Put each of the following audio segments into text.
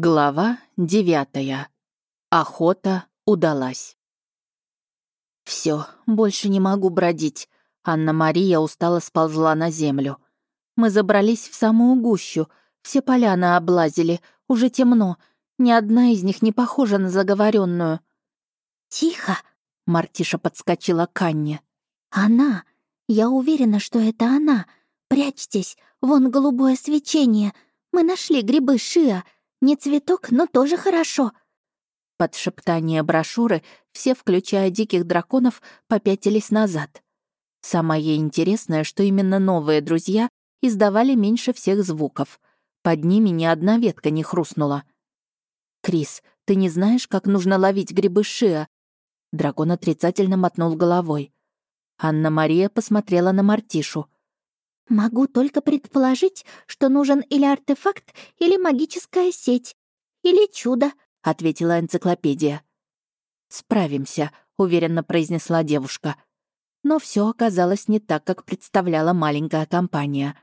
Глава девятая. Охота удалась. Все, больше не могу бродить. Анна-Мария устало сползла на землю. Мы забрались в самую гущу, все поляны облазили, уже темно. Ни одна из них не похожа на заговоренную. «Тихо!» — Мартиша подскочила к Анне. «Она! Я уверена, что это она! Прячьтесь! Вон голубое свечение! Мы нашли грибы Шиа!» Не цветок, но тоже хорошо». Под шептание брошюры все, включая диких драконов, попятились назад. Самое интересное, что именно новые друзья издавали меньше всех звуков. Под ними ни одна ветка не хрустнула. «Крис, ты не знаешь, как нужно ловить грибы Шиа?» Дракон отрицательно мотнул головой. Анна-Мария посмотрела на Мартишу. «Могу только предположить, что нужен или артефакт, или магическая сеть, или чудо», — ответила энциклопедия. «Справимся», — уверенно произнесла девушка. Но все оказалось не так, как представляла маленькая компания.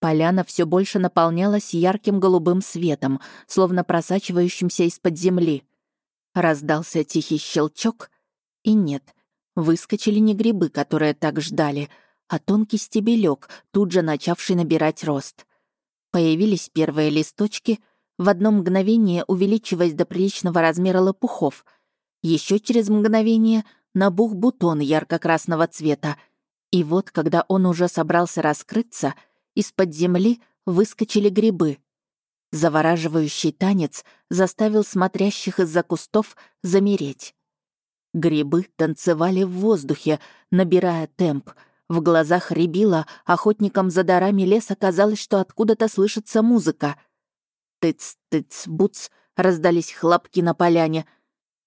Поляна все больше наполнялась ярким голубым светом, словно просачивающимся из-под земли. Раздался тихий щелчок, и нет, выскочили не грибы, которые так ждали — а тонкий стебелек, тут же начавший набирать рост. Появились первые листочки, в одно мгновение увеличиваясь до приличного размера лопухов. Еще через мгновение набух бутон ярко-красного цвета. И вот, когда он уже собрался раскрыться, из-под земли выскочили грибы. Завораживающий танец заставил смотрящих из-за кустов замереть. Грибы танцевали в воздухе, набирая темп — в глазах рябило, охотникам за дарами леса казалось, что откуда-то слышится музыка. Тыц-тыц-буц раздались хлопки на поляне.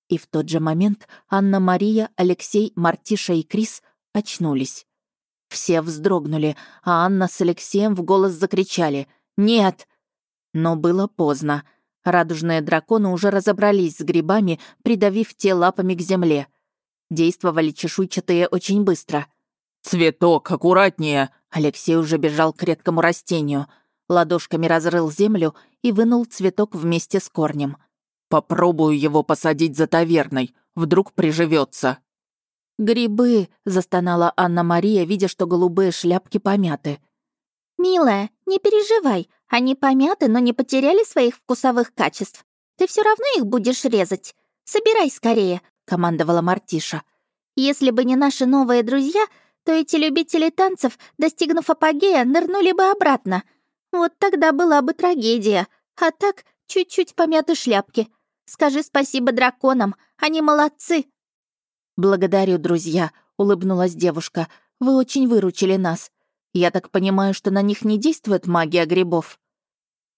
И в тот же момент Анна-Мария, Алексей, Мартиша и Крис очнулись. Все вздрогнули, а Анна с Алексеем в голос закричали «Нет!». Но было поздно. Радужные драконы уже разобрались с грибами, придавив те лапами к земле. Действовали чешуйчатые очень быстро — «Цветок, аккуратнее!» Алексей уже бежал к редкому растению. Ладошками разрыл землю и вынул цветок вместе с корнем. «Попробую его посадить за таверной. Вдруг приживется. «Грибы!» — застонала Анна-Мария, видя, что голубые шляпки помяты. «Милая, не переживай. Они помяты, но не потеряли своих вкусовых качеств. Ты все равно их будешь резать. Собирай скорее», — командовала Мартиша. «Если бы не наши новые друзья, то эти любители танцев, достигнув апогея, нырнули бы обратно. Вот тогда была бы трагедия. А так, чуть-чуть помяты шляпки. Скажи спасибо драконам, они молодцы. «Благодарю, друзья», — улыбнулась девушка. «Вы очень выручили нас. Я так понимаю, что на них не действует магия грибов?»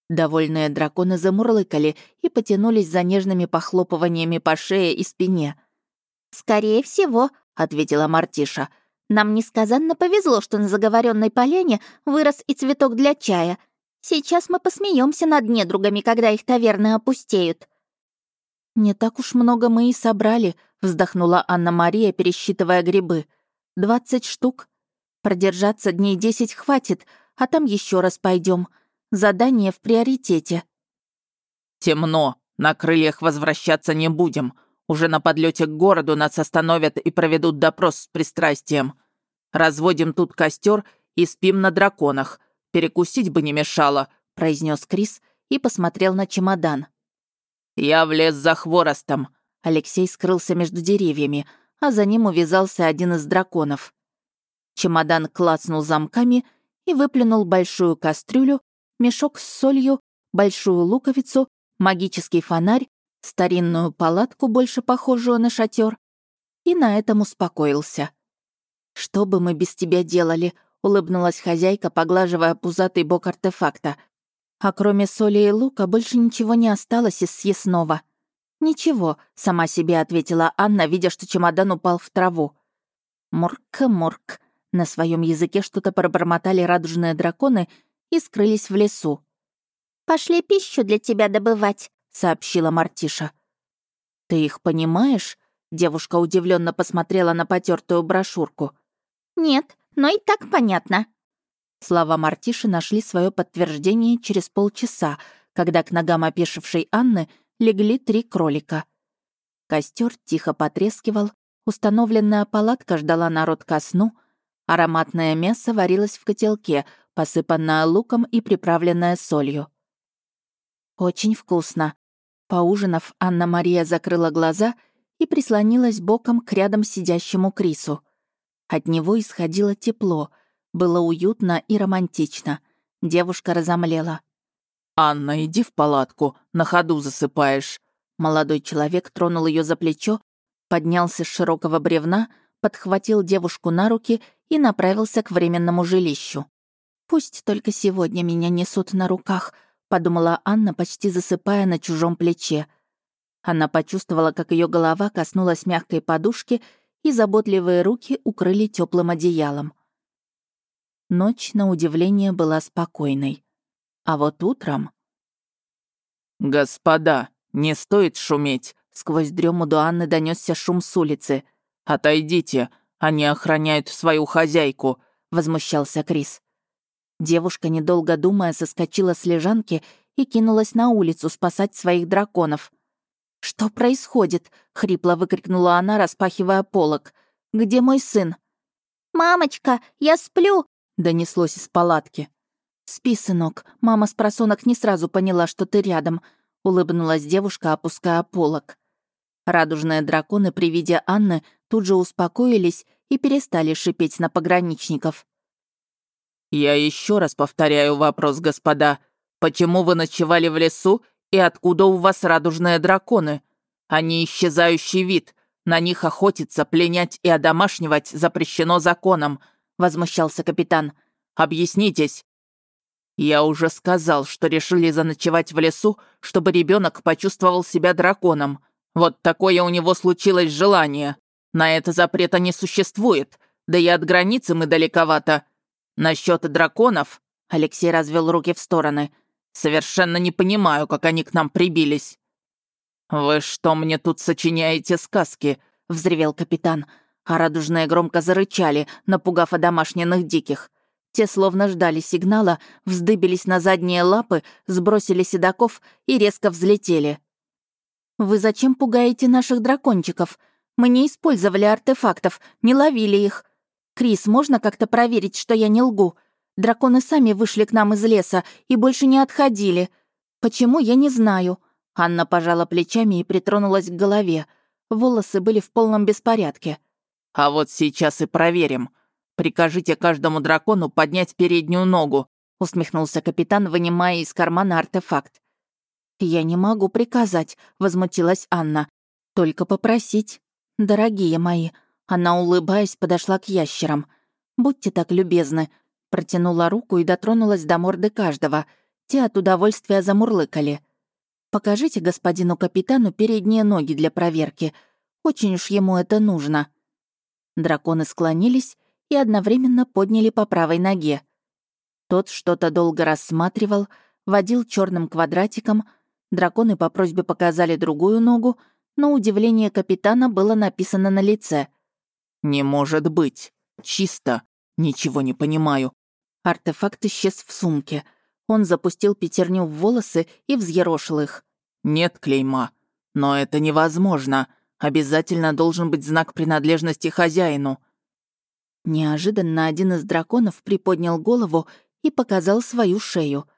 Довольные драконы замурлыкали и потянулись за нежными похлопываниями по шее и спине. «Скорее всего», — ответила Мартиша, — нам несказанно повезло, что на заговоренной поляне вырос и цветок для чая. Сейчас мы посмеемся над недругами, когда их таверны опустеют». «Не так уж много мы и собрали», — вздохнула Анна-Мария, пересчитывая грибы. «Двадцать штук. Продержаться дней десять хватит, а там еще раз пойдем. Задание в приоритете». «Темно. На крыльях возвращаться не будем. Уже на подлете к городу нас остановят и проведут допрос с пристрастием. Разводим тут костер и спим на драконах. Перекусить бы не мешало», — произнес Крис и посмотрел на чемодан. «Я влез за хворостом». Алексей скрылся между деревьями, а за ним увязался один из драконов. Чемодан клацнул замками и выплюнул большую кастрюлю, мешок с солью, большую луковицу, магический фонарь, старинную палатку, больше похожую на шатер, и на этом успокоился. «Что бы мы без тебя делали?» — улыбнулась хозяйка, поглаживая пузатый бок артефакта. «А кроме соли и лука больше ничего не осталось из съестного». «Ничего», — сама себе ответила Анна, видя, что чемодан упал в траву. «Морк-морк». На своем языке что-то пробормотали радужные драконы и скрылись в лесу. «Пошли пищу для тебя добывать», — сообщила Мартиша. «Ты их понимаешь?» Девушка удивленно посмотрела на потертую брошюрку. «Нет, но и так понятно». Слова Мартиши нашли свое подтверждение через полчаса, когда к ногам опешившей Анны легли три кролика. Костер тихо потрескивал, установленная палатка ждала народ ко сну, ароматное мясо варилось в котелке, посыпанное луком и приправленное солью. «Очень вкусно». Поужинав, Анна-Мария закрыла глаза и прислонилась боком к рядом сидящему Крису. От него исходило тепло, было уютно и романтично. Девушка разомлела. «Анна, иди в палатку, на ходу засыпаешь». Молодой человек тронул ее за плечо, поднялся с широкого бревна, подхватил девушку на руки и направился к временному жилищу. «Пусть только сегодня меня несут на руках», — подумала Анна, почти засыпая на чужом плече. Она почувствовала, как ее голова коснулась мягкой подушки, и заботливые руки укрыли теплым одеялом. Ночь, на удивление, была спокойной. А вот утром... «Господа, не стоит шуметь!» Сквозь дрему до Анны донесся шум с улицы. «Отойдите, они охраняют свою хозяйку», — возмущался Крис. Девушка, недолго думая, соскочила с лежанки и кинулась на улицу спасать своих драконов. «Что происходит?» — хрипло выкрикнула она, распахивая полок. «Где мой сын?» «Мамочка, я сплю!» — донеслось из палатки. «Спи, сынок. Мама с просонок не сразу поняла, что ты рядом», — улыбнулась девушка, опуская полок. Радужные драконы при виде Анны тут же успокоились и перестали шипеть на пограничников. «Я еще раз повторяю вопрос, господа. Почему вы ночевали в лесу и откуда у вас радужные драконы? Они исчезающий вид. На них охотиться, пленять и одомашнивать запрещено законом», — возмущался капитан. «Объяснитесь». «Я уже сказал, что решили заночевать в лесу, чтобы ребенок почувствовал себя драконом. Вот такое у него случилось желание. На это запрета не существует, да и от границы мы далековато. Насчет драконов...» Алексей развел руки в стороны. «Совершенно не понимаю, как они к нам прибились». «Вы что мне тут сочиняете сказки?» — взревел капитан. А радужные громко зарычали, напугав одомашненных диких. Те словно ждали сигнала, вздыбились на задние лапы, сбросили седаков и резко взлетели. «Вы зачем пугаете наших дракончиков? Мы не использовали артефактов, не ловили их. Крис, можно как-то проверить, что я не лгу? Драконы сами вышли к нам из леса и больше не отходили. Почему, я не знаю». Анна пожала плечами и притронулась к голове. Волосы были в полном беспорядке. «А вот сейчас и проверим. Прикажите каждому дракону поднять переднюю ногу», усмехнулся капитан, вынимая из кармана артефакт. «Я не могу приказать», — возмутилась Анна. «Только попросить. Дорогие мои». Она, улыбаясь, подошла к ящерам. «Будьте так любезны». Протянула руку и дотронулась до морды каждого. Те от удовольствия замурлыкали. «Покажите господину капитану передние ноги для проверки. Очень уж ему это нужно». Драконы склонились и одновременно подняли по правой ноге. Тот что-то долго рассматривал, водил черным квадратиком — Драконы по просьбе показали другую ногу, но удивление капитана было написано на лице. «Не может быть. Чисто. Ничего не понимаю». Артефакт исчез в сумке. Он запустил пятерню в волосы и взъерошил их. «Нет клейма. Но это невозможно. Обязательно должен быть знак принадлежности хозяину». Неожиданно один из драконов приподнял голову и показал свою шею.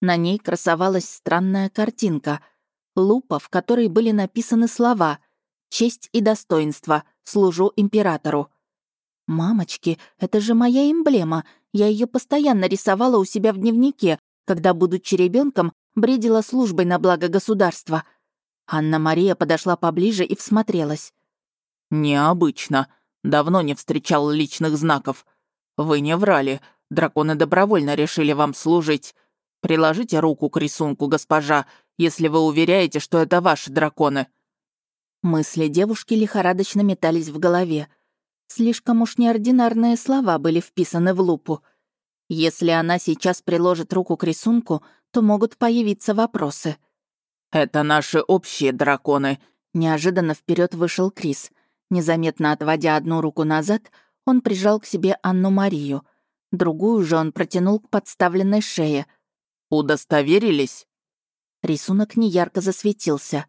На ней красовалась странная картинка. Лупа, в которой были написаны слова «Честь и достоинство. Служу императору». «Мамочки, это же моя эмблема. Я ее постоянно рисовала у себя в дневнике, когда, будучи ребенком, бредила службой на благо государства». Анна-Мария подошла поближе и всмотрелась. «Необычно. Давно не встречал личных знаков. Вы не врали. Драконы добровольно решили вам служить. Приложите руку к рисунку, госпожа, если вы уверяете, что это ваши драконы». Мысли девушки лихорадочно метались в голове. Слишком уж неординарные слова были вписаны в лупу. Если она сейчас приложит руку к рисунку, то могут появиться вопросы. «Это наши общие драконы», — неожиданно вперед вышел Крис. Незаметно отводя одну руку назад, он прижал к себе Анну-Марию. Другую же он протянул к подставленной шее — «Удостоверились?» Рисунок неярко засветился.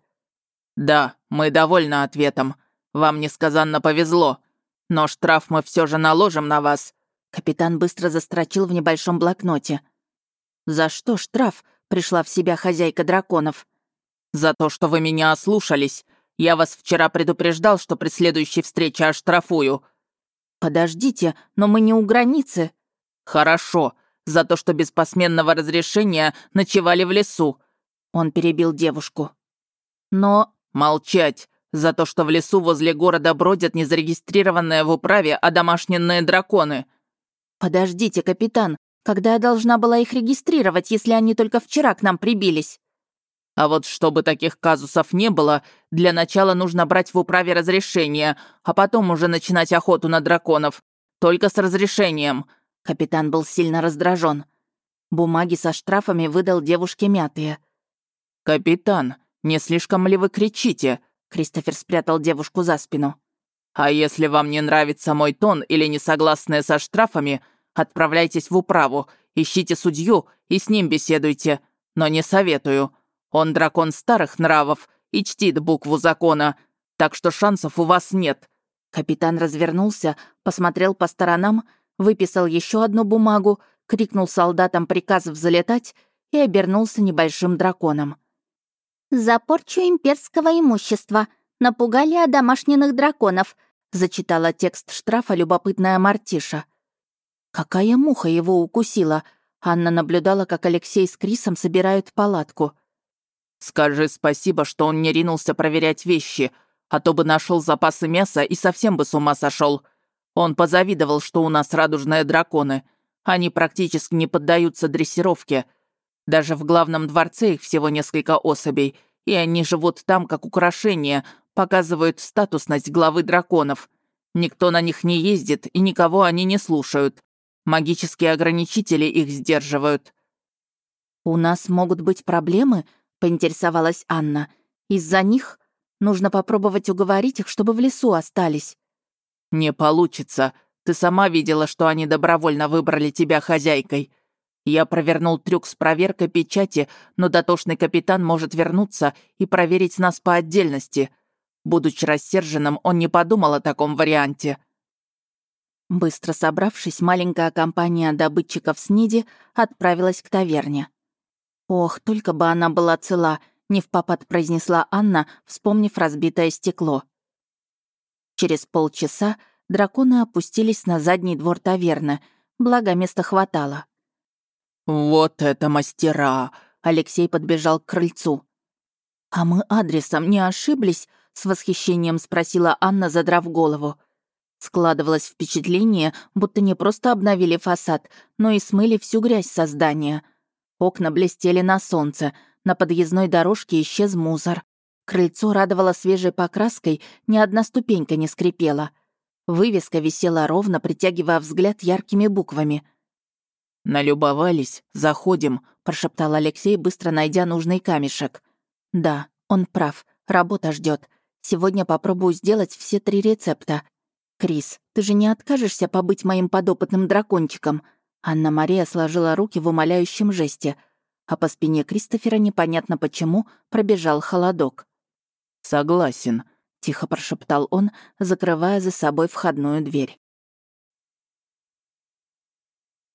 «Да, мы довольны ответом. Вам несказанно повезло. Но штраф мы все же наложим на вас». Капитан быстро застрочил в небольшом блокноте. «За что штраф?» — пришла в себя хозяйка драконов. «За то, что вы меня ослушались. Я вас вчера предупреждал, что при следующей встрече оштрафую». «Подождите, но мы не у границы». «Хорошо. За то, что без посменного разрешения ночевали в лесу». Он перебил девушку. «Но...» «Молчать. За то, что в лесу возле города бродят незарегистрированные в управе одомашненные драконы». «Подождите, капитан, когда я должна была их регистрировать, если они только вчера к нам прибились?» А вот чтобы таких казусов не было, для начала нужно брать в управе разрешение, а потом уже начинать охоту на драконов. Только с разрешением». Капитан был сильно раздражен. Бумаги со штрафами выдал девушке мятые. «Капитан, не слишком ли вы кричите?» Кристофер спрятал девушку за спину. «А если вам не нравится мой тон или не согласны со штрафами, отправляйтесь в управу, ищите судью и с ним беседуйте. Но не советую. Он дракон старых нравов и чтит букву закона, так что шансов у вас нет». Капитан развернулся, посмотрел по сторонам, выписал еще одну бумагу, крикнул солдатам приказ взлетать и обернулся небольшим драконом. «За порчу имперского имущества. Напугали одомашненных драконов», зачитала текст штрафа любопытная Мартиша. Какая муха его укусила? Анна наблюдала, как Алексей с Крисом собирают палатку. «Скажи спасибо, что он не ринулся проверять вещи, а то бы нашел запасы мяса и совсем бы с ума сошел. Он позавидовал, что у нас радужные драконы. Они практически не поддаются дрессировке. Даже в главном дворце их всего несколько особей, и они живут там как украшение, показывают статусность главы драконов. Никто на них не ездит, и никого они не слушают. Магические ограничители их сдерживают. «У нас могут быть проблемы?» — поинтересовалась Анна. «Из-за них нужно попробовать уговорить их, чтобы в лесу остались». «Не получится. Ты сама видела, что они добровольно выбрали тебя хозяйкой. Я провернул трюк с проверкой печати, но дотошный капитан может вернуться и проверить нас по отдельности. Будучи рассерженным, он не подумал о таком варианте». Быстро собравшись, маленькая компания добытчиков СНИДи отправилась к таверне. «Ох, только бы она была цела», — не в попад произнесла Анна, вспомнив разбитое стекло. Через полчаса драконы опустились на задний двор таверны, благо места хватало. «Вот это мастера!» — Алексей подбежал к крыльцу. «А мы адресом не ошиблись?» — с восхищением спросила Анна, задрав голову. Складывалось впечатление, будто не просто обновили фасад, но и смыли всю грязь со здания — Окна блестели на солнце, на подъездной дорожке исчез мусор. Крыльцо радовало свежей покраской, ни одна ступенька не скрипела. Вывеска висела ровно, притягивая взгляд яркими буквами. «Налюбовались, заходим», — прошептал Алексей, быстро найдя нужный камешек. «Да, он прав, работа ждет. Сегодня попробую сделать все три рецепта. Крис, ты же не откажешься побыть моим подопытным дракончиком?» Анна-Мария сложила руки в умоляющем жесте, а по спине Кристофера непонятно почему пробежал холодок. «Согласен», — тихо прошептал он, закрывая за собой входную дверь.